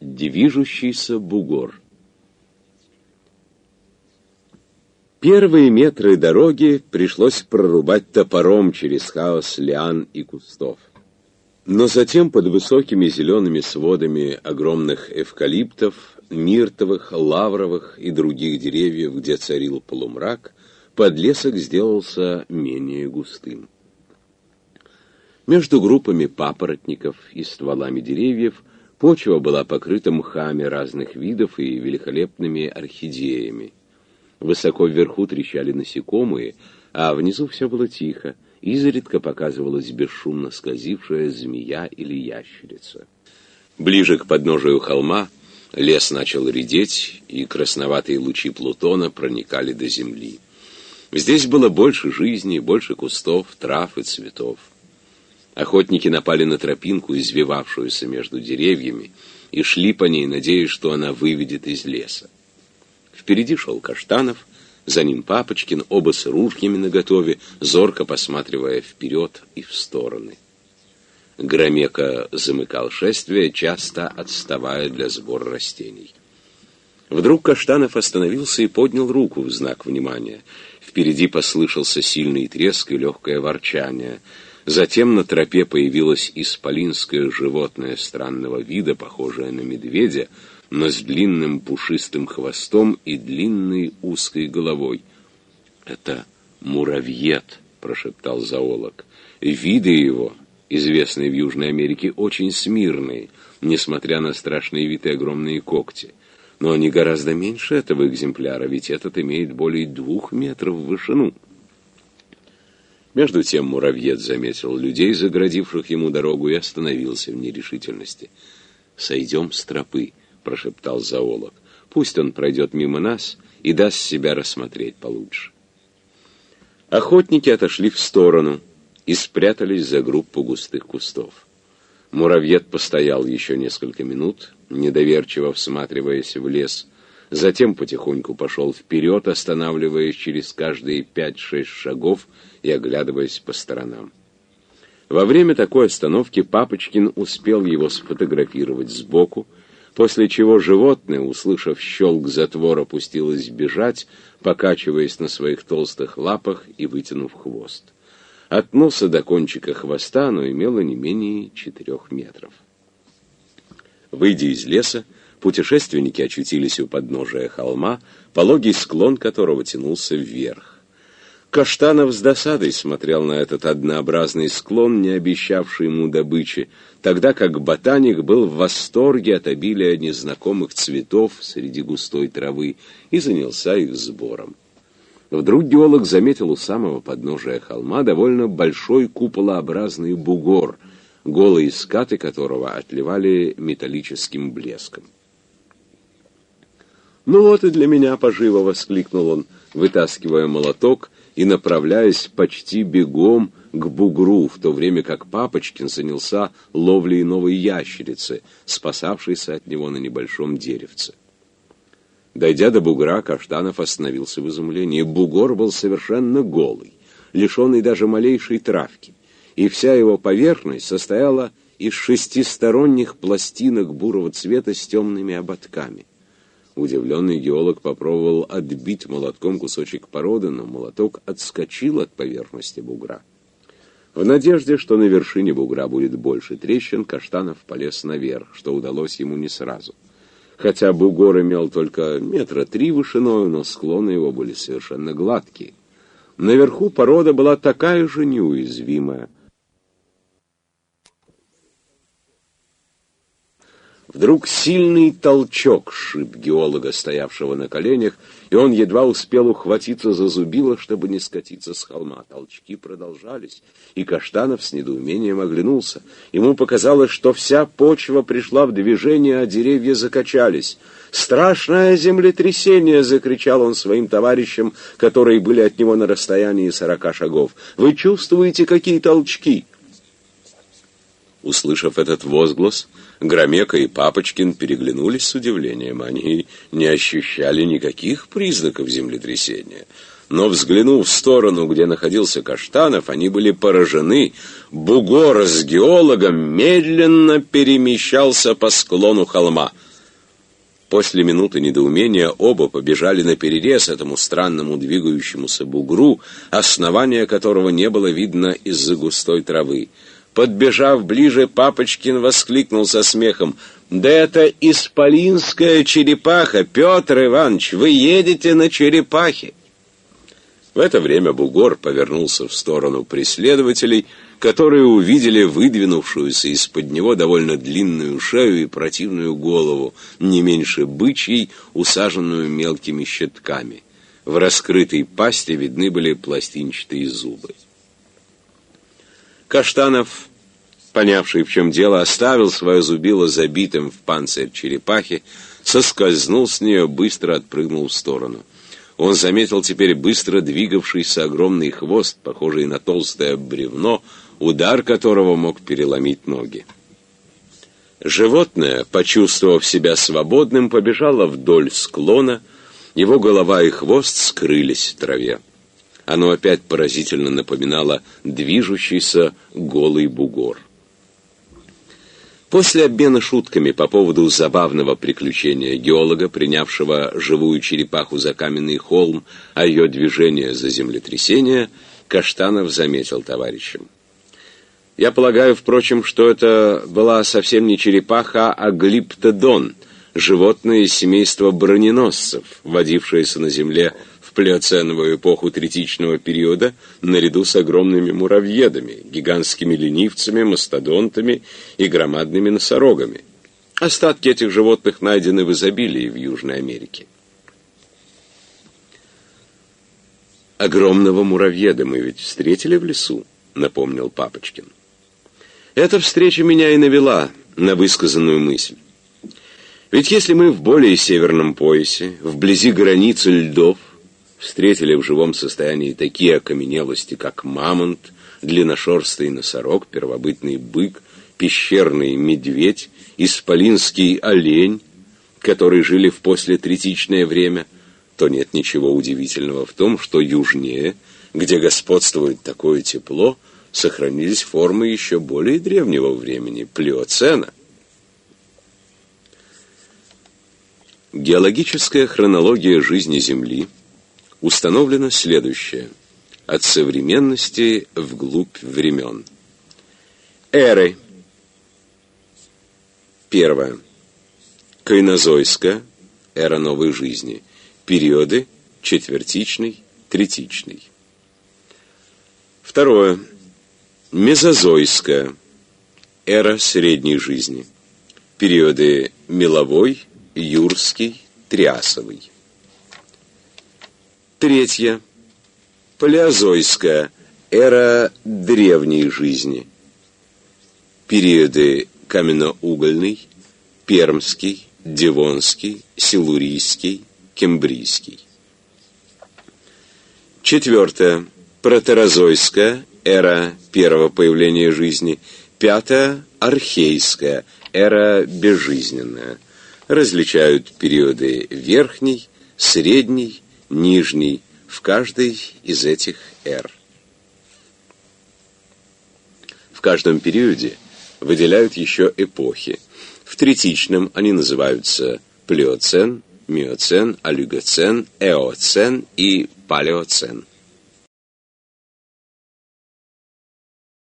Движущийся бугор Первые метры дороги пришлось прорубать топором через хаос лиан и кустов. Но затем под высокими зелеными сводами огромных эвкалиптов, миртовых, лавровых и других деревьев, где царил полумрак, подлесок сделался менее густым. Между группами папоротников и стволами деревьев почва была покрыта мхами разных видов и великолепными орхидеями. Высоко вверху трещали насекомые, а внизу все было тихо, изредка показывалась бесшумно скользившая змея или ящерица. Ближе к подножию холма лес начал редеть, и красноватые лучи Плутона проникали до земли. Здесь было больше жизни, больше кустов, трав и цветов. Охотники напали на тропинку, извивавшуюся между деревьями, и шли по ней, надеясь, что она выведет из леса. Впереди шел Каштанов, за ним Папочкин, оба с ружьями наготове, зорко посматривая вперед и в стороны. Громека замыкал шествие, часто отставая для сбора растений. Вдруг Каштанов остановился и поднял руку в знак внимания. Впереди послышался сильный треск и легкое ворчание. Затем на тропе появилось исполинское животное странного вида, похожее на медведя, но с длинным пушистым хвостом и длинной узкой головой. «Это муравьед», — прошептал зоолог. «Виды его, известные в Южной Америке, очень смирные, несмотря на страшные виды огромные когти. Но они гораздо меньше этого экземпляра, ведь этот имеет более двух метров в вышину». Между тем муравьед заметил людей, заградивших ему дорогу, и остановился в нерешительности. «Сойдем с тропы», прошептал зоолог. «Пусть он пройдет мимо нас и даст себя рассмотреть получше». Охотники отошли в сторону и спрятались за группу густых кустов. Муравьед постоял еще несколько минут, недоверчиво всматриваясь в лес, затем потихоньку пошел вперед, останавливаясь через каждые пять-шесть шагов и оглядываясь по сторонам. Во время такой остановки Папочкин успел его сфотографировать сбоку, после чего животное, услышав щелк затвора, пустилось бежать, покачиваясь на своих толстых лапах и вытянув хвост. От носа до кончика хвоста оно имело не менее четырех метров. Выйдя из леса, путешественники очутились у подножия холма, пологий склон которого тянулся вверх. Каштанов с досадой смотрел на этот однообразный склон, не обещавший ему добычи, тогда как ботаник был в восторге от обилия незнакомых цветов среди густой травы и занялся их сбором. Вдруг геолог заметил у самого подножия холма довольно большой куполообразный бугор, голые скаты которого отливали металлическим блеском. «Ну вот и для меня поживо!» — воскликнул он, вытаскивая молоток и направляясь почти бегом к бугру, в то время как Папочкин занялся ловлей новой ящерицы, спасавшейся от него на небольшом деревце. Дойдя до бугра, Каштанов остановился в изумлении. Бугор был совершенно голый, лишенный даже малейшей травки, и вся его поверхность состояла из шестисторонних пластинок бурого цвета с темными ободками. Удивленный геолог попробовал отбить молотком кусочек породы, но молоток отскочил от поверхности бугра. В надежде, что на вершине бугра будет больше трещин, Каштанов полез наверх, что удалось ему не сразу. Хотя бугор имел только метра три вышиною, но склоны его были совершенно гладкие. Наверху порода была такая же неуязвимая, Вдруг сильный толчок сшиб геолога, стоявшего на коленях, и он едва успел ухватиться за зубило, чтобы не скатиться с холма. Толчки продолжались, и Каштанов с недоумением оглянулся. Ему показалось, что вся почва пришла в движение, а деревья закачались. «Страшное землетрясение!» — закричал он своим товарищам, которые были от него на расстоянии сорока шагов. «Вы чувствуете, какие толчки?» Услышав этот возглас, Громека и Папочкин переглянулись с удивлением. Они не ощущали никаких признаков землетрясения. но, взглянув в сторону, где находился Каштанов, они были поражены. Бугор с геологом медленно перемещался по склону холма. После минуты недоумения оба побежали на перерез этому странному двигающемуся бугру, основания которого не было видно из-за густой травы. Подбежав ближе, Папочкин воскликнул со смехом. «Да это исполинская черепаха, Петр Иванович! Вы едете на черепахе!» В это время бугор повернулся в сторону преследователей, которые увидели выдвинувшуюся из-под него довольно длинную шею и противную голову, не меньше бычьей, усаженную мелкими щитками. В раскрытой пасти видны были пластинчатые зубы. Каштанов, понявший, в чем дело, оставил свое зубило забитым в панцирь черепахи, соскользнул с нее, быстро отпрыгнул в сторону — он заметил теперь быстро двигавшийся огромный хвост, похожий на толстое бревно, удар которого мог переломить ноги. Животное, почувствовав себя свободным, побежало вдоль склона, его голова и хвост скрылись в траве. Оно опять поразительно напоминало движущийся голый бугор. После обмена шутками по поводу забавного приключения геолога, принявшего живую черепаху за каменный холм, а ее движение за землетрясение, Каштанов заметил товарищам. Я полагаю, впрочем, что это была совсем не черепаха, а глиптодон, животное из семейства броненосцев, водившееся на земле плеоценовую эпоху третичного периода наряду с огромными муравьедами, гигантскими ленивцами, мастодонтами и громадными носорогами. Остатки этих животных найдены в изобилии в Южной Америке. «Огромного муравьеда мы ведь встретили в лесу», — напомнил Папочкин. Эта встреча меня и навела на высказанную мысль. Ведь если мы в более северном поясе, вблизи границы льдов, встретили в живом состоянии такие окаменелости, как мамонт, длинношерстый носорог, первобытный бык, пещерный медведь, исполинский олень, которые жили в послетретичное время, то нет ничего удивительного в том, что южнее, где господствует такое тепло, сохранились формы еще более древнего времени, плеоцена. Геологическая хронология жизни Земли – установлено следующее. От современности вглубь времен. Эры. Первое. Кайнозойская, эра новой жизни. Периоды четвертичный, третичный. Второе. Мезозойская, эра средней жизни. Периоды меловой, юрский, триасовый. Третье. Палеозойская. Эра древней жизни. Периоды каменноугольный, пермский, девонский, силурийский, кембрийский. Четвертое. Протерозойская. Эра первого появления жизни. Пятое. Архейская. Эра безжизненная. Различают периоды верхний, средний, нижний в каждой из этих эр. В каждом периоде выделяют еще эпохи. В третичном они называются плеоцен, миоцен, олигоцен, эоцен и палеоцен.